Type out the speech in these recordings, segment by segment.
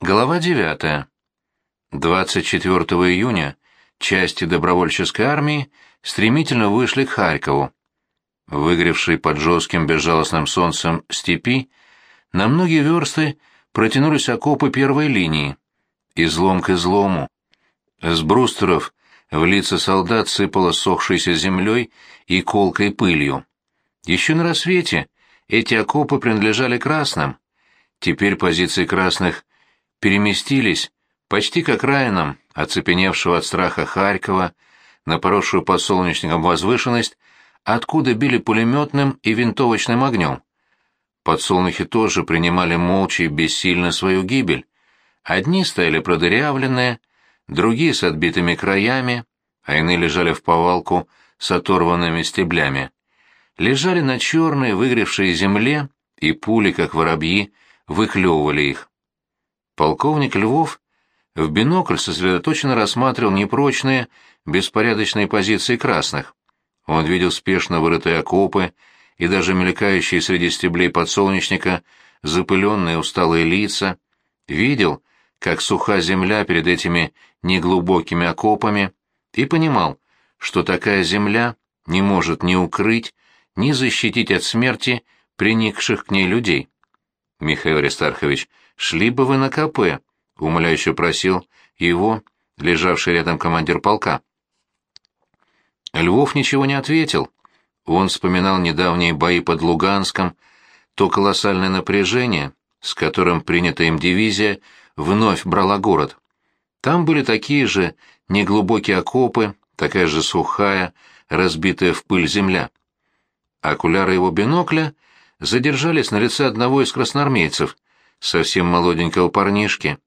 Глава 9. 24 июня части добровольческой армии стремительно вышли к Харькову. Выгревшие под жестким безжалостным солнцем степи, на многие версты протянулись окопы первой линии, излом к излому. С брустеров в лица солдат сыпало сохшейся землей и колкой пылью. Еще на рассвете эти окопы принадлежали красным. Теперь позиции красных переместились почти к окраинам оцепеневшего от страха Харькова на поросшую подсолнечником возвышенность, откуда били пулеметным и винтовочным огнем. Подсолнухи тоже принимали молча и бессильно свою гибель. Одни стояли продырявленные, другие с отбитыми краями, а иные лежали в повалку с оторванными стеблями. Лежали на черной выгревшей земле, и пули, как воробьи, выклевывали их. Полковник Львов в бинокль сосредоточенно рассматривал непрочные, беспорядочные позиции красных. Он видел спешно вырытые окопы и даже мелькающие среди стеблей подсолнечника запыленные усталые лица, видел, как суха земля перед этими неглубокими окопами, и понимал, что такая земля не может ни укрыть, ни защитить от смерти приникших к ней людей. Михаил Аристархович, шли бы вы на КП», — умоляюще просил его, лежавший рядом командир полка. Львов ничего не ответил. Он вспоминал недавние бои под Луганском, то колоссальное напряжение, с которым принятая им дивизия вновь брала город. Там были такие же неглубокие окопы, такая же сухая, разбитая в пыль земля. Окуляры его бинокля задержались на лице одного из красноармейцев, совсем молоденького парнишки.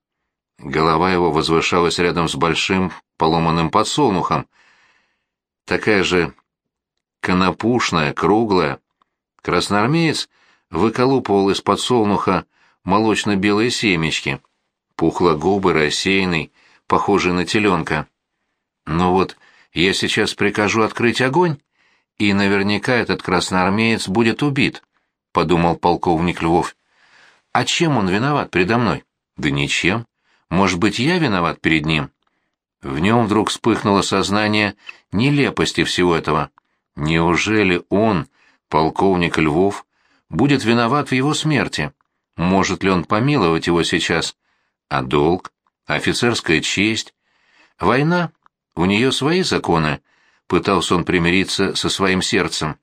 Голова его возвышалась рядом с большим поломанным подсолнухом. Такая же конопушная, круглая. Красноармеец выколупывал из подсолнуха молочно-белые семечки. Пухло губы, рассеянный, похожий на теленка. Но «Ну вот я сейчас прикажу открыть огонь, и наверняка этот красноармеец будет убит, — подумал полковник Львов. А чем он виноват передо мной? Да ничем. Может быть, я виноват перед ним? В нем вдруг вспыхнуло сознание нелепости всего этого. Неужели он, полковник Львов, будет виноват в его смерти? Может ли он помиловать его сейчас? А долг? Офицерская честь? Война? У нее свои законы. Пытался он примириться со своим сердцем.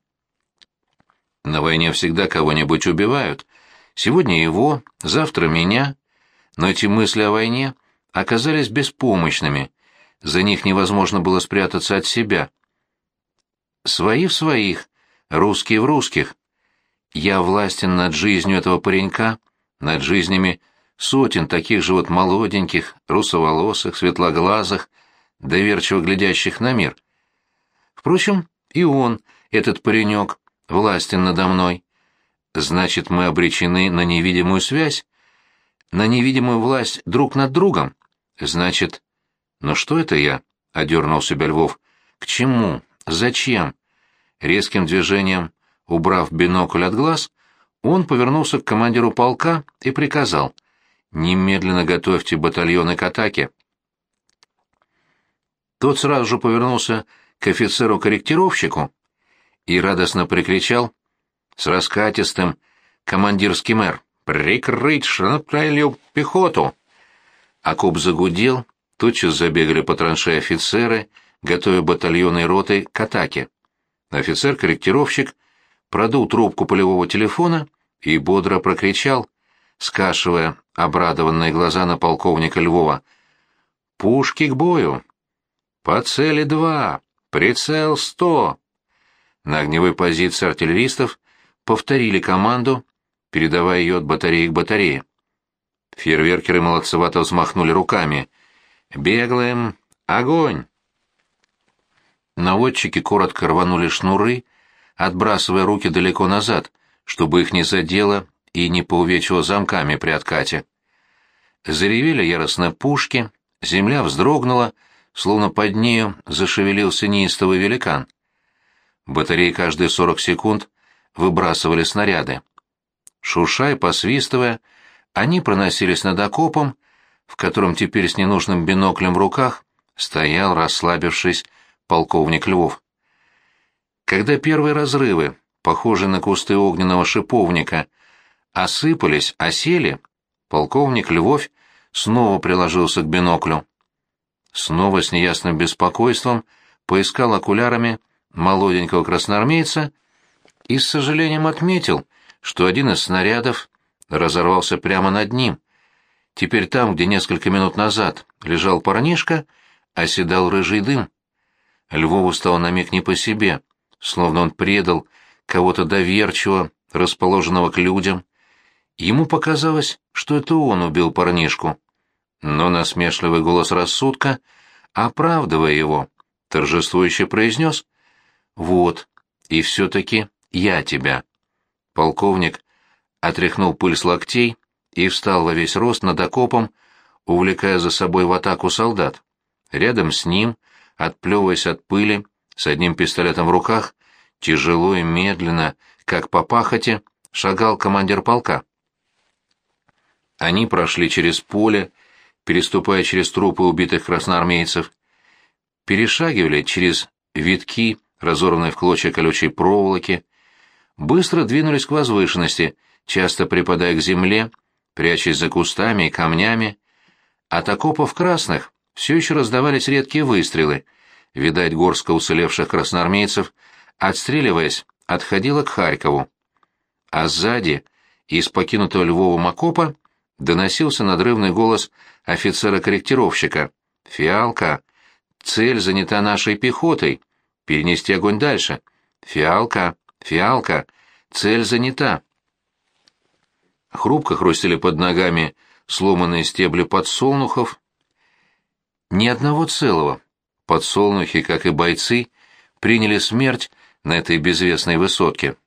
На войне всегда кого-нибудь убивают, Сегодня его, завтра меня. Но эти мысли о войне оказались беспомощными. За них невозможно было спрятаться от себя. Свои в своих, русские в русских. Я властен над жизнью этого паренька, над жизнями сотен таких же вот молоденьких, русоволосых, светлоглазых, доверчиво глядящих на мир. Впрочем, и он, этот паренек, властен надо мной. Значит, мы обречены на невидимую связь, на невидимую власть друг над другом. Значит... Но «Ну что это я? — одернул себя Львов. К чему? Зачем? Резким движением, убрав бинокль от глаз, он повернулся к командиру полка и приказал. «Немедленно готовьте батальоны к атаке». Тот сразу же повернулся к офицеру-корректировщику и радостно прикричал с раскатистым командирским эр. «Прикрыть шрапнелью пехоту!» Окоп загудел, тотчас забегали по траншеи офицеры, готовя батальоны и роты к атаке. Офицер-корректировщик продул трубку полевого телефона и бодро прокричал, скашивая обрадованные глаза на полковника Львова. «Пушки к бою! По цели два! Прицел сто!» На огневой позиции артиллеристов повторили команду, передавая ее от батареи к батарее. Фейерверкеры молодцевато взмахнули руками. «Беглым! Огонь!» Наводчики коротко рванули шнуры, отбрасывая руки далеко назад, чтобы их не задело и не поувечило замками при откате. Заревели яростно пушки, земля вздрогнула, словно под нею зашевелился неистовый великан. Батареи каждые сорок секунд выбрасывали снаряды. Шурша и посвистывая, они проносились над окопом, в котором теперь с ненужным биноклем в руках стоял, расслабившись, полковник Львов. Когда первые разрывы, похожие на кусты огненного шиповника, осыпались, осели, полковник Львов снова приложился к биноклю. Снова с неясным беспокойством поискал окулярами молоденького красноармейца и с сожалением отметил, что один из снарядов разорвался прямо над ним. Теперь там, где несколько минут назад лежал парнишка, оседал рыжий дым. Львову стало на миг не по себе, словно он предал кого-то доверчиво, расположенного к людям. Ему показалось, что это он убил парнишку. Но насмешливый голос рассудка, оправдывая его, торжествующе произнес «Вот, и все-таки я тебя». Полковник отряхнул пыль с локтей и встал во весь рост над окопом, увлекая за собой в атаку солдат. Рядом с ним, отплевываясь от пыли, с одним пистолетом в руках, тяжело и медленно, как по пахоте, шагал командир полка. Они прошли через поле, переступая через трупы убитых красноармейцев, перешагивали через витки, разорванные в клочья колючей проволоки, быстро двинулись к возвышенности, часто припадая к земле, прячась за кустами и камнями. От окопов красных все еще раздавались редкие выстрелы. Видать, горстка уцелевших красноармейцев, отстреливаясь, отходила к Харькову. А сзади, из покинутого Львовом окопа, доносился надрывный голос офицера-корректировщика. «Фиалка! Цель занята нашей пехотой! Перенести огонь дальше! Фиалка! Фиалка! Цель занята!» Хрупко хрустели под ногами сломанные стебли подсолнухов. Ни одного целого. Подсолнухи, как и бойцы, приняли смерть на этой безвестной высотке.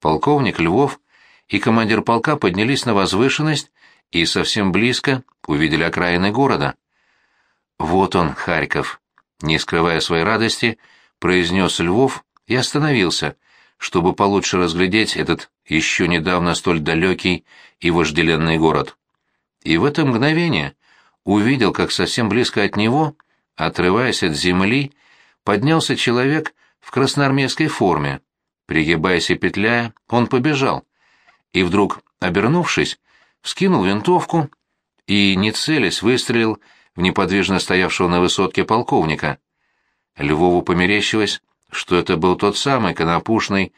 Полковник Львов и командир полка поднялись на возвышенность и совсем близко увидели окраины города. «Вот он, Харьков», — не скрывая своей радости, произнес Львов и остановился, чтобы получше разглядеть этот еще недавно столь далекий и вожделенный город. И в это мгновение увидел, как совсем близко от него, отрываясь от земли, поднялся человек в красноармейской форме. Пригибаясь и петляя, он побежал. И вдруг, обернувшись, вскинул винтовку и, не целясь, выстрелил в неподвижно стоявшего на высотке полковника. Львову померещилось, что это был тот самый конопушный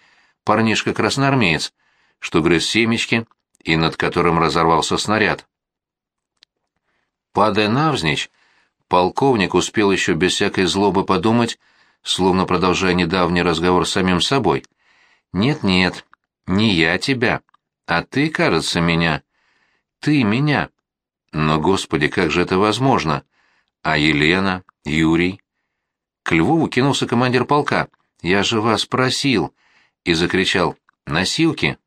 парнишка-красноармеец, что грыз семечки и над которым разорвался снаряд. Падая навзничь, полковник успел еще без всякой злобы подумать, словно продолжая недавний разговор с самим собой. «Нет-нет, не я тебя, а ты, кажется, меня. Ты меня. Но, Господи, как же это возможно? А Елена, Юрий?» К Львову кинулся командир полка. «Я же вас просил!» И закричал. «Носилки!»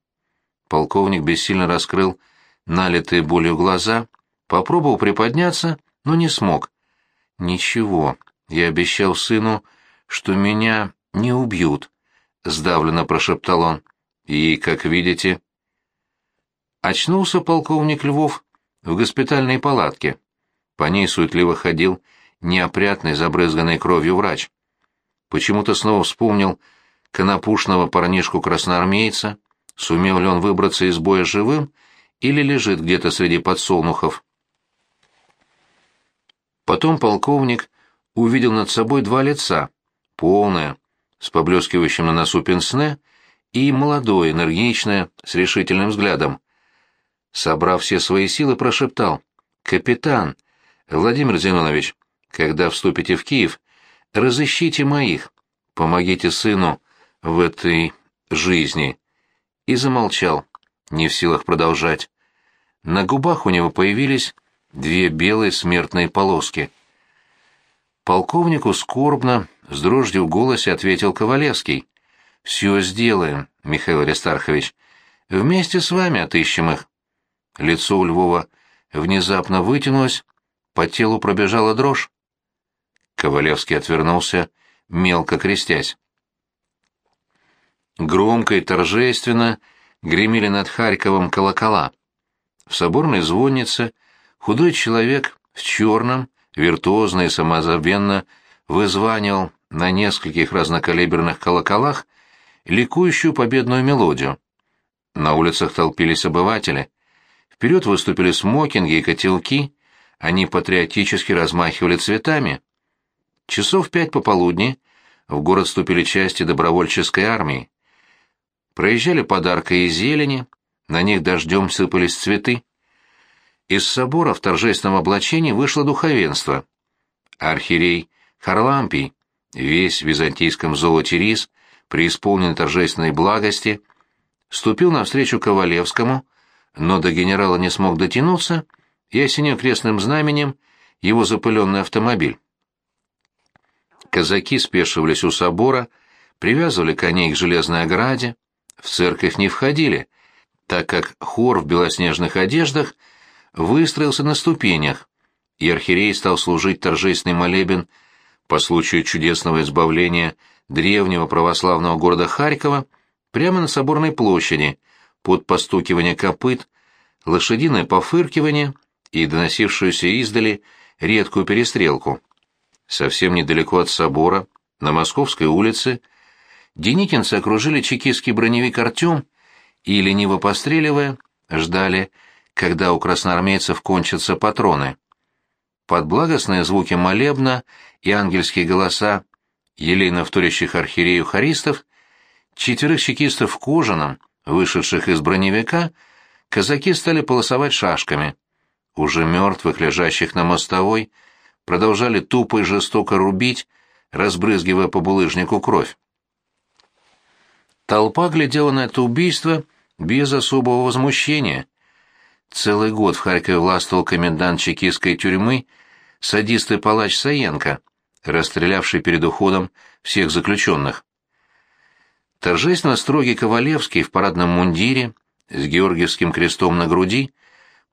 Полковник бессильно раскрыл налитые болью глаза, попробовал приподняться, но не смог. «Ничего, я обещал сыну, что меня не убьют», — сдавленно прошептал он. «И, как видите...» Очнулся полковник Львов в госпитальной палатке. По ней суетливо ходил неопрятный, забрызганный кровью врач. Почему-то снова вспомнил конопушного парнишку-красноармейца, сумел ли он выбраться из боя живым или лежит где-то среди подсолнухов. Потом полковник увидел над собой два лица, полное, с поблескивающим на носу пенсне, и молодое, энергичное, с решительным взглядом. Собрав все свои силы, прошептал «Капитан, Владимир Зинонович, когда вступите в Киев, разыщите моих, помогите сыну в этой жизни. И замолчал, не в силах продолжать. На губах у него появились две белые смертные полоски. Полковнику скорбно, с дрожью в голосе ответил Ковалевский. «Все сделаем, Михаил Аристархович. Вместе с вами отыщем их». Лицо у Львова внезапно вытянулось, по телу пробежала дрожь. Ковалевский отвернулся, мелко крестясь. Громко и торжественно гремели над Харьковом колокола. В соборной звоннице Худой человек в черном, виртуозно и самозабвенно вызванивал на нескольких разнокалиберных колоколах ликующую победную мелодию. На улицах толпились обыватели. Вперед выступили смокинги и котелки, они патриотически размахивали цветами. Часов пять пополудни в город вступили части добровольческой армии. Проезжали подарка и зелени, на них дождем сыпались цветы. Из собора в торжественном облачении вышло духовенство. Архиерей Харлампий, весь в византийском золоте рис, преисполненный торжественной благости, ступил навстречу Ковалевскому, но до генерала не смог дотянуться и осенил крестным знаменем его запыленный автомобиль. Казаки спешивались у собора, привязывали коней к железной ограде, в церковь не входили, так как хор в белоснежных одеждах выстроился на ступенях, и архиерей стал служить торжественный молебен по случаю чудесного избавления древнего православного города Харькова прямо на соборной площади, под постукивание копыт, лошадиное пофыркивание и доносившуюся издали редкую перестрелку. Совсем недалеко от собора, на Московской улице, деникинцы окружили чекистский броневик «Артем» и, лениво постреливая, ждали, когда у красноармейцев кончатся патроны. Под благостные звуки молебна и ангельские голоса елейно вторящих архиерею харистов, четверых чекистов в кожаном, вышедших из броневика, казаки стали полосовать шашками. Уже мертвых, лежащих на мостовой, продолжали тупо и жестоко рубить, разбрызгивая по булыжнику кровь. Толпа глядела на это убийство без особого возмущения. Целый год в Харькове властвовал комендант чекистской тюрьмы, садист и палач Саенко, расстрелявший перед уходом всех заключенных. Торжественно строгий Ковалевский в парадном мундире с георгиевским крестом на груди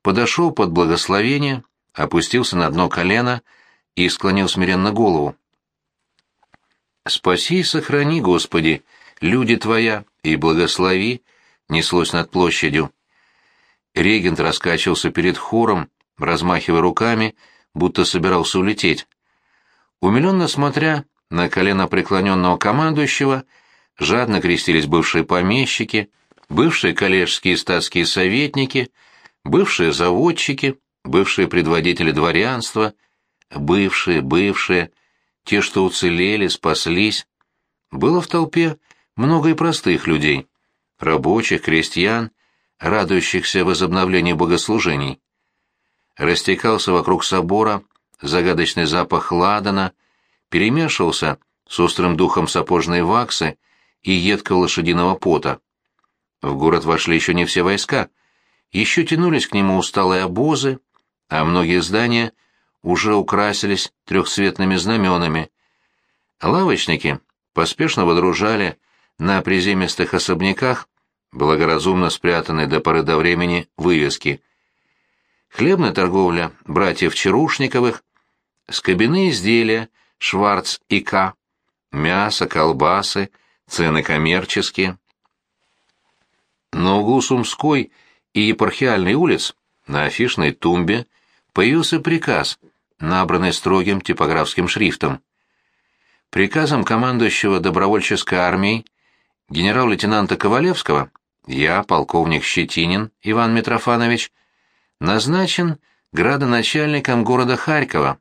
подошел под благословение, опустился на дно колено и склонил смиренно голову. «Спаси и сохрани, Господи, люди Твоя, и благослови!» неслось над площадью. Регент раскачивался перед хором, размахивая руками, будто собирался улететь. Умиленно смотря на колено преклоненного командующего, жадно крестились бывшие помещики, бывшие коллежские статские советники, бывшие заводчики, бывшие предводители дворянства, бывшие, бывшие, те, что уцелели, спаслись. Было в толпе много и простых людей, рабочих, крестьян, радующихся возобновлению богослужений. Растекался вокруг собора загадочный запах ладана, перемешивался с острым духом сапожной ваксы и едкого лошадиного пота. В город вошли еще не все войска, еще тянулись к нему усталые обозы, а многие здания уже украсились трехцветными знаменами. Лавочники поспешно водружали на приземистых особняках благоразумно спрятанные до поры до времени вывески. Хлебная торговля братьев Чарушниковых, скобяные изделия Шварц и К, мясо, колбасы, цены коммерческие. На углу Сумской и Епархиальной улиц на афишной тумбе появился приказ, набранный строгим типографским шрифтом. Приказом командующего добровольческой армией генерал-лейтенанта Ковалевского я, полковник Щетинин Иван Митрофанович, назначен градоначальником города Харькова.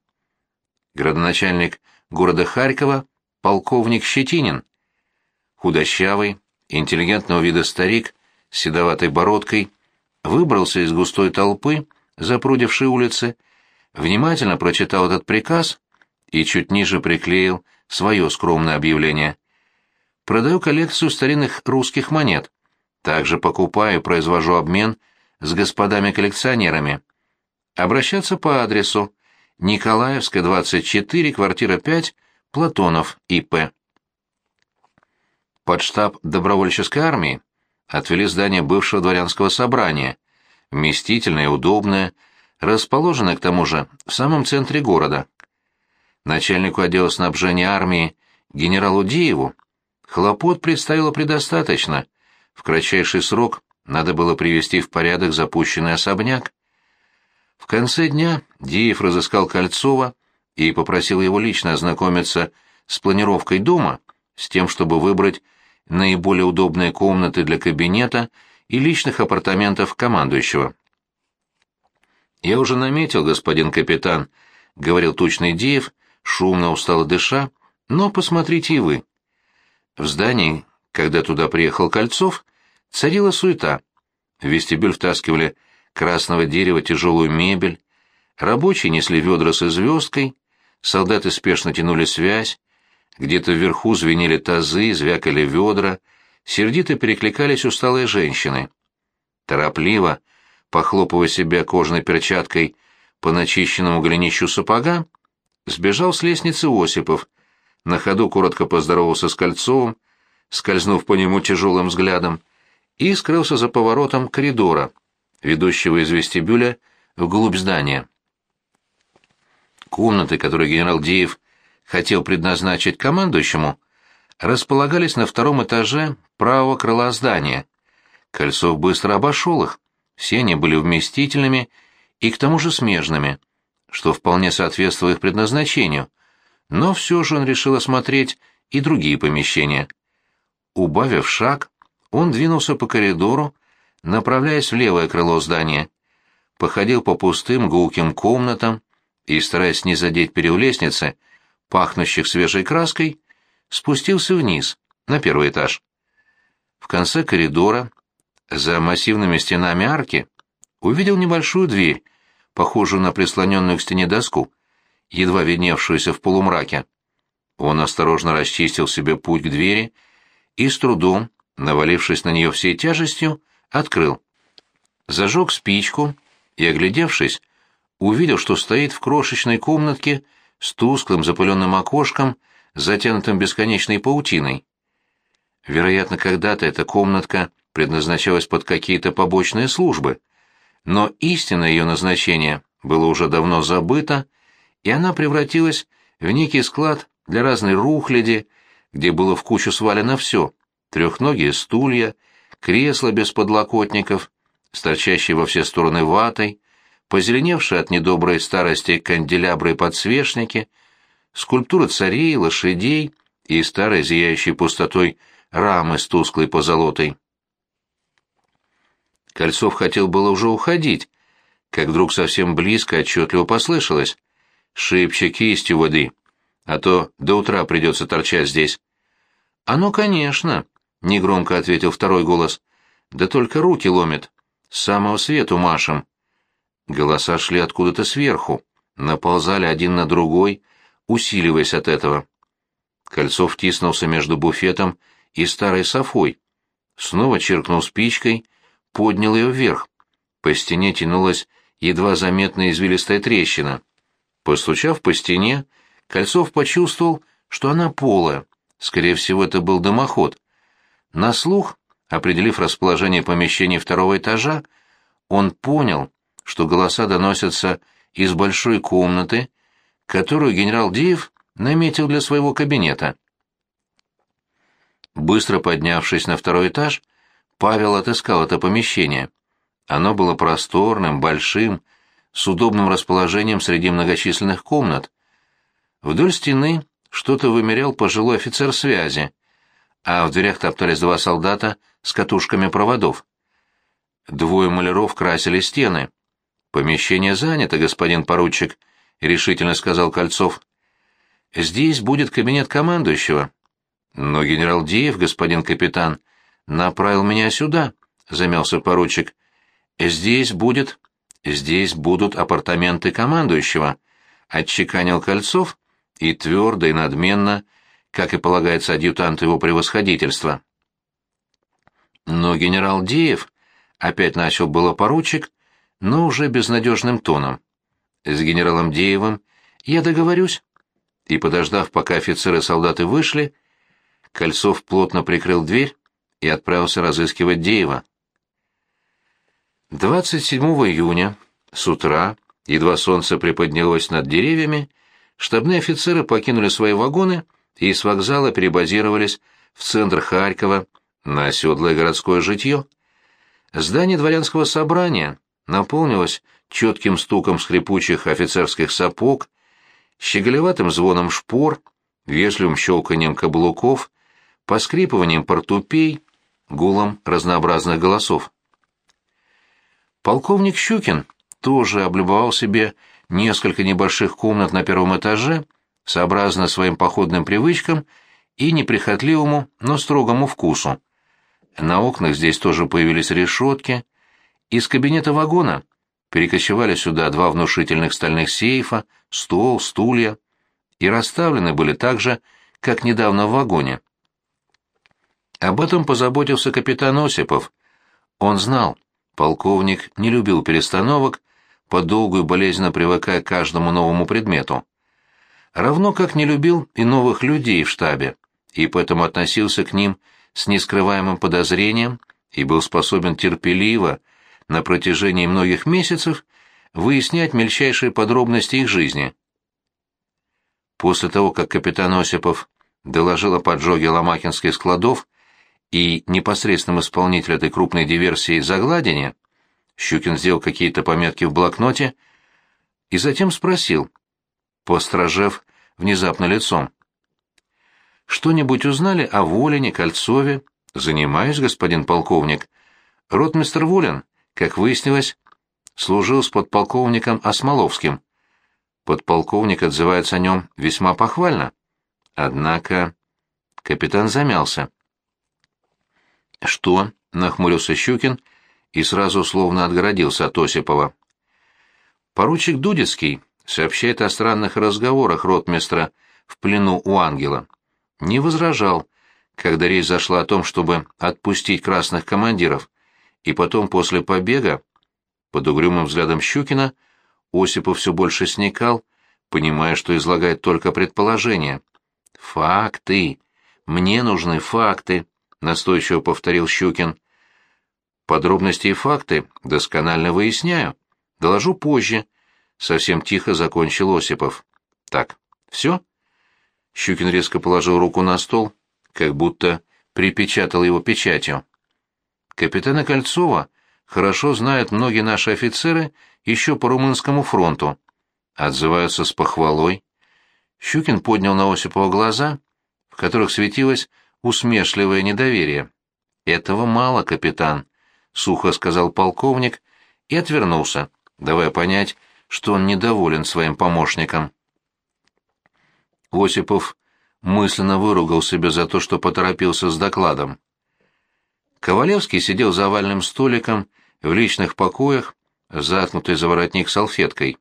Градоначальник города Харькова полковник Щетинин. Худощавый, интеллигентного вида старик с седоватой бородкой выбрался из густой толпы, запрудившей улицы, внимательно прочитал этот приказ и чуть ниже приклеил свое скромное объявление. Продаю коллекцию старинных русских монет. Также покупаю и произвожу обмен с господами-коллекционерами. Обращаться по адресу Николаевская, 24, квартира 5, Платонов, И.П. Под штаб добровольческой армии отвели здание бывшего дворянского собрания, вместительное и удобное, расположенное, к тому же, в самом центре города. Начальнику отдела снабжения армии генералу Диеву хлопот предстояло предостаточно — в кратчайший срок надо было привести в порядок запущенный особняк. В конце дня Диев разыскал Кольцова и попросил его лично ознакомиться с планировкой дома, с тем, чтобы выбрать наиболее удобные комнаты для кабинета и личных апартаментов командующего. «Я уже наметил, господин капитан», — говорил тучный Диев, шумно устало дыша, — «но посмотрите и вы». В здании, когда туда приехал Кольцов, царила суета. В вестибюль втаскивали красного дерева тяжелую мебель, рабочие несли ведра с звездкой, солдаты спешно тянули связь, где-то вверху звенели тазы, звякали ведра, сердито перекликались усталые женщины. Торопливо, похлопывая себя кожаной перчаткой по начищенному голенищу сапога, сбежал с лестницы Осипов, на ходу коротко поздоровался с Кольцовым, скользнув по нему тяжелым взглядом, и скрылся за поворотом коридора, ведущего из вестибюля вглубь здания. Комнаты, которые генерал Диев хотел предназначить командующему, располагались на втором этаже правого крыла здания. Кольцов быстро обошел их, все они были вместительными и к тому же смежными, что вполне соответствовало их предназначению, но все же он решил осмотреть и другие помещения. Убавив шаг, он двинулся по коридору, направляясь в левое крыло здания, походил по пустым гулким комнатам и, стараясь не задеть перил лестницы, пахнущих свежей краской, спустился вниз, на первый этаж. В конце коридора, за массивными стенами арки, увидел небольшую дверь, похожую на прислоненную к стене доску, едва видневшуюся в полумраке. Он осторожно расчистил себе путь к двери и с трудом, навалившись на нее всей тяжестью, открыл. Зажег спичку и, оглядевшись, увидел, что стоит в крошечной комнатке с тусклым запыленным окошком, затянутым бесконечной паутиной. Вероятно, когда-то эта комнатка предназначалась под какие-то побочные службы, но истинное ее назначение было уже давно забыто, и она превратилась в некий склад для разной рухляди, где было в кучу свалено все — трехногие стулья, кресла без подлокотников, торчащие во все стороны ватой, позеленевшие от недоброй старости канделябры и подсвечники, скульптуры царей, лошадей и старой зияющей пустотой рамы с тусклой позолотой. Кольцов хотел было уже уходить, как вдруг совсем близко отчетливо послышалось. «Шибче кистью воды, а то до утра придется торчать здесь». «А ну, конечно», — негромко ответил второй голос. «Да только руки ломит. С самого свету машем». Голоса шли откуда-то сверху, наползали один на другой, усиливаясь от этого. Кольцов тиснулся между буфетом и старой софой. Снова чиркнул спичкой, поднял ее вверх. По стене тянулась едва заметная извилистая трещина. Постучав по стене, Кольцов почувствовал, что она полая. Скорее всего, это был дымоход. На слух, определив расположение помещений второго этажа, он понял, что голоса доносятся из большой комнаты, которую генерал Диев наметил для своего кабинета. Быстро поднявшись на второй этаж, Павел отыскал это помещение. Оно было просторным, большим, с удобным расположением среди многочисленных комнат. Вдоль стены что-то вымерял пожилой офицер связи, а в дверях топтались два солдата с катушками проводов. Двое маляров красили стены. «Помещение занято, господин поручик», — решительно сказал Кольцов. «Здесь будет кабинет командующего». «Но генерал Диев, господин капитан, направил меня сюда», — замялся поручик. «Здесь будет... Здесь будут апартаменты командующего», — отчеканил Кольцов и твердо и надменно, как и полагается адъютанту его превосходительства. Но генерал Диев, опять начал было поручик, но уже безнадежным тоном. С генералом Деевым я договорюсь. И, подождав, пока офицеры и солдаты вышли, Кольцов плотно прикрыл дверь и отправился разыскивать Деева. 27 июня, с утра, едва солнце приподнялось над деревьями, штабные офицеры покинули свои вагоны и с вокзала перебазировались в центр Харькова на оседлое городское житье. Здание дворянского собрания наполнилось четким стуком скрипучих офицерских сапог, щеголеватым звоном шпор, вежливым щелканием каблуков, поскрипыванием портупей, гулом разнообразных голосов. Полковник Щукин тоже облюбовал себе несколько небольших комнат на первом этаже, сообразно своим походным привычкам и неприхотливому, но строгому вкусу. На окнах здесь тоже появились решетки. Из кабинета вагона перекочевали сюда два внушительных стальных сейфа, стол, стулья. И расставлены были так же, как недавно в вагоне. Об этом позаботился капитан Осипов. Он знал, полковник не любил перестановок, подолгу и болезненно привыкая к каждому новому предмету. Равно как не любил и новых людей в штабе, и поэтому относился к ним с нескрываемым подозрением и был способен терпеливо на протяжении многих месяцев выяснять мельчайшие подробности их жизни. После того, как капитан Осипов доложил о поджоге ломакинских складов и непосредственном исполнителе этой крупной диверсии загладения, Щукин сделал какие-то пометки в блокноте и затем спросил, постражев внезапно лицом. «Что-нибудь узнали о Волине, Кольцове?» «Занимаюсь, господин полковник. Ротмистер Волин, как выяснилось, служил с подполковником Осмоловским. Подполковник отзывается о нем весьма похвально. Однако...» Капитан замялся. «Что?» — нахмурился Щукин и сразу словно отгородился от Осипова. Поручик Дудецкий сообщает о странных разговорах ротмистра в плену у ангела. Не возражал, когда речь зашла о том, чтобы отпустить красных командиров, и потом после побега, под угрюмым взглядом Щукина, Осипов все больше сникал, понимая, что излагает только предположения. «Факты! Мне нужны факты!» — настойчиво повторил Щукин. «Подробности и факты досконально выясняю. Доложу позже», Совсем тихо закончил Осипов. Так, все? Щукин резко положил руку на стол, как будто припечатал его печатью. Капитана Кольцова хорошо знают многие наши офицеры еще по Румынскому фронту. Отзываются с похвалой. Щукин поднял на Осипова глаза, в которых светилось усмешливое недоверие. «Этого мало, капитан», — сухо сказал полковник и отвернулся, давая понять, что он недоволен своим помощником. Осипов мысленно выругал себя за то, что поторопился с докладом. Ковалевский сидел за овальным столиком в личных покоях, заткнутый за воротник салфеткой.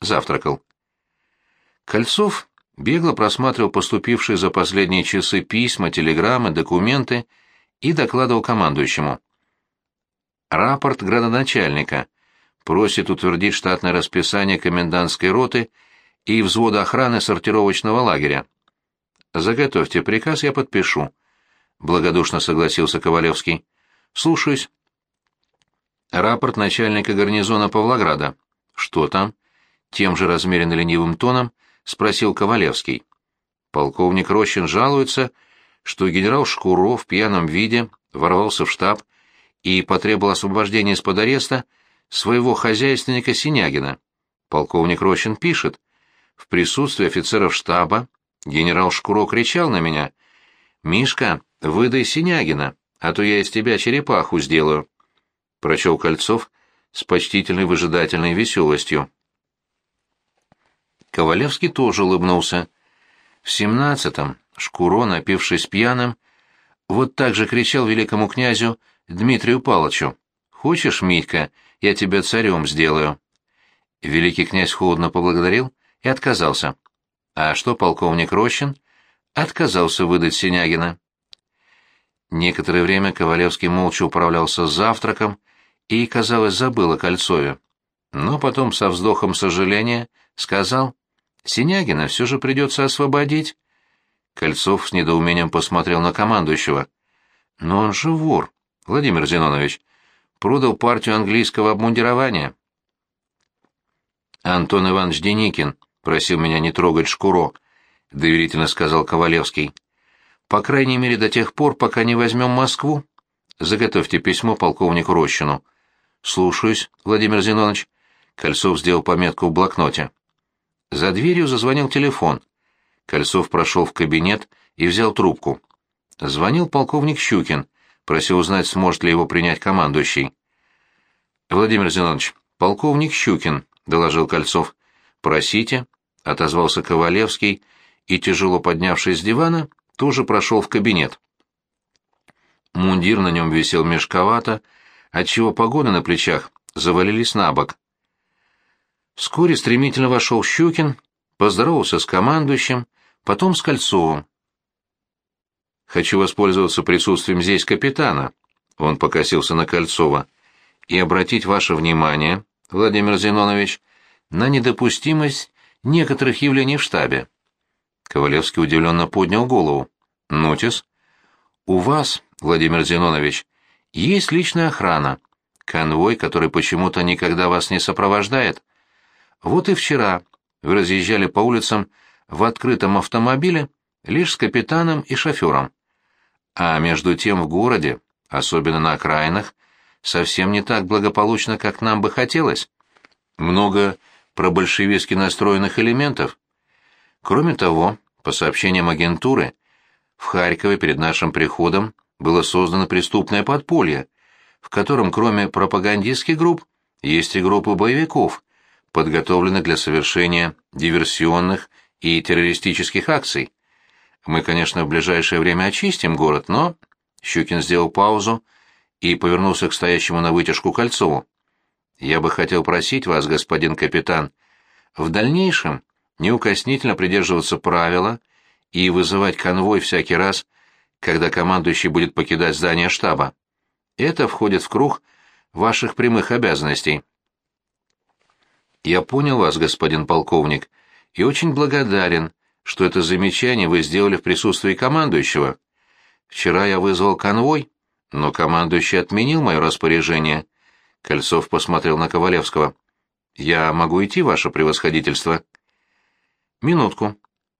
Завтракал. Кольцов бегло просматривал поступившие за последние часы письма, телеграммы, документы и докладывал командующему. Рапорт градоначальника просит утвердить штатное расписание комендантской роты и взвода охраны сортировочного лагеря. Заготовьте приказ, я подпишу. Благодушно согласился Ковалевский. Слушаюсь. Рапорт начальника гарнизона Павлограда. Что там? Тем же размеренно ленивым тоном спросил Ковалевский. Полковник Рощин жалуется, что генерал Шкуров в пьяном виде ворвался в штаб и потребовал освобождения из-под ареста своего хозяйственника Синягина. Полковник Рощин пишет. В присутствии офицеров штаба генерал Шкуро кричал на меня. «Мишка, выдай Синягина, а то я из тебя черепаху сделаю», — прочел Кольцов с почтительной выжидательной веселостью. Ковалевский тоже улыбнулся. В семнадцатом Шкуро, напившись пьяным, вот так же кричал великому князю Дмитрию Палычу. «Хочешь, Митька, я тебя царем сделаю». Великий князь холодно поблагодарил и отказался. А что полковник Рощин? Отказался выдать Синягина. Некоторое время Ковалевский молча управлялся с завтраком и, казалось, забыл о Кольцове. Но потом со вздохом сожаления сказал, «Синягина все же придется освободить». Кольцов с недоумением посмотрел на командующего. «Но он же вор, Владимир Зинонович продал партию английского обмундирования. Антон Иванович Деникин просил меня не трогать Шкуро, доверительно сказал Ковалевский. По крайней мере, до тех пор, пока не возьмем Москву. Заготовьте письмо полковнику Рощину. Слушаюсь, Владимир Зинонович. Кольцов сделал пометку в блокноте. За дверью зазвонил телефон. Кольцов прошел в кабинет и взял трубку. Звонил полковник Щукин, просил узнать, сможет ли его принять командующий. «Владимир Зинонович, полковник Щукин», — доложил Кольцов. «Просите», — отозвался Ковалевский, и, тяжело поднявшись с дивана, тоже прошел в кабинет. Мундир на нем висел мешковато, отчего погоны на плечах завалились на бок. Вскоре стремительно вошел Щукин, поздоровался с командующим, потом с Кольцовым. «Хочу воспользоваться присутствием здесь капитана», — он покосился на Кольцова, — «и обратить ваше внимание, Владимир Зинонович, на недопустимость некоторых явлений в штабе». Ковалевский удивленно поднял голову. «Нотис?» «У вас, Владимир Зинонович, есть личная охрана, конвой, который почему-то никогда вас не сопровождает. Вот и вчера вы разъезжали по улицам в открытом автомобиле лишь с капитаном и шофером. А между тем в городе, особенно на окраинах, совсем не так благополучно, как нам бы хотелось. Много пробольшевистски настроенных элементов. Кроме того, по сообщениям агентуры, в Харькове перед нашим приходом было создано преступное подполье, в котором кроме пропагандистских групп есть и группы боевиков, подготовленных для совершения диверсионных и террористических акций. Мы, конечно, в ближайшее время очистим город, но...» Щукин сделал паузу и повернулся к стоящему на вытяжку Кольцову. «Я бы хотел просить вас, господин капитан, в дальнейшем неукоснительно придерживаться правила и вызывать конвой всякий раз, когда командующий будет покидать здание штаба. Это входит в круг ваших прямых обязанностей. Я понял вас, господин полковник, и очень благодарен, что это замечание вы сделали в присутствии командующего. Вчера я вызвал конвой, но командующий отменил мое распоряжение. Кольцов посмотрел на Ковалевского. Я могу идти, ваше превосходительство? Минутку.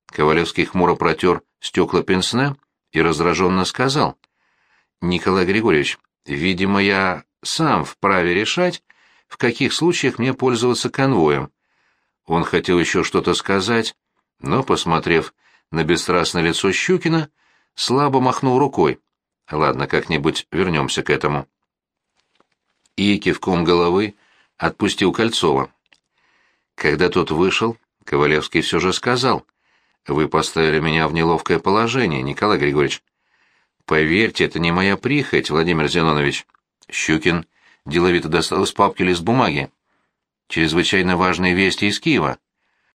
Ковалевский хмуро протер стекла пенсне и раздраженно сказал. «Николай Григорьевич, видимо, я сам вправе решать, в каких случаях мне пользоваться конвоем». Он хотел еще что-то сказать, но, посмотрев на бесстрастное лицо Щукина, слабо махнул рукой. «Ладно, как-нибудь вернемся к этому». И кивком головы отпустил Кольцова. Когда тот вышел, Ковалевский все же сказал, вы поставили меня в неловкое положение, Николай Григорьевич. Поверьте, это не моя прихоть, Владимир Зинонович. Щукин деловито достал из папки лист бумаги. Чрезвычайно важные вести из Киева.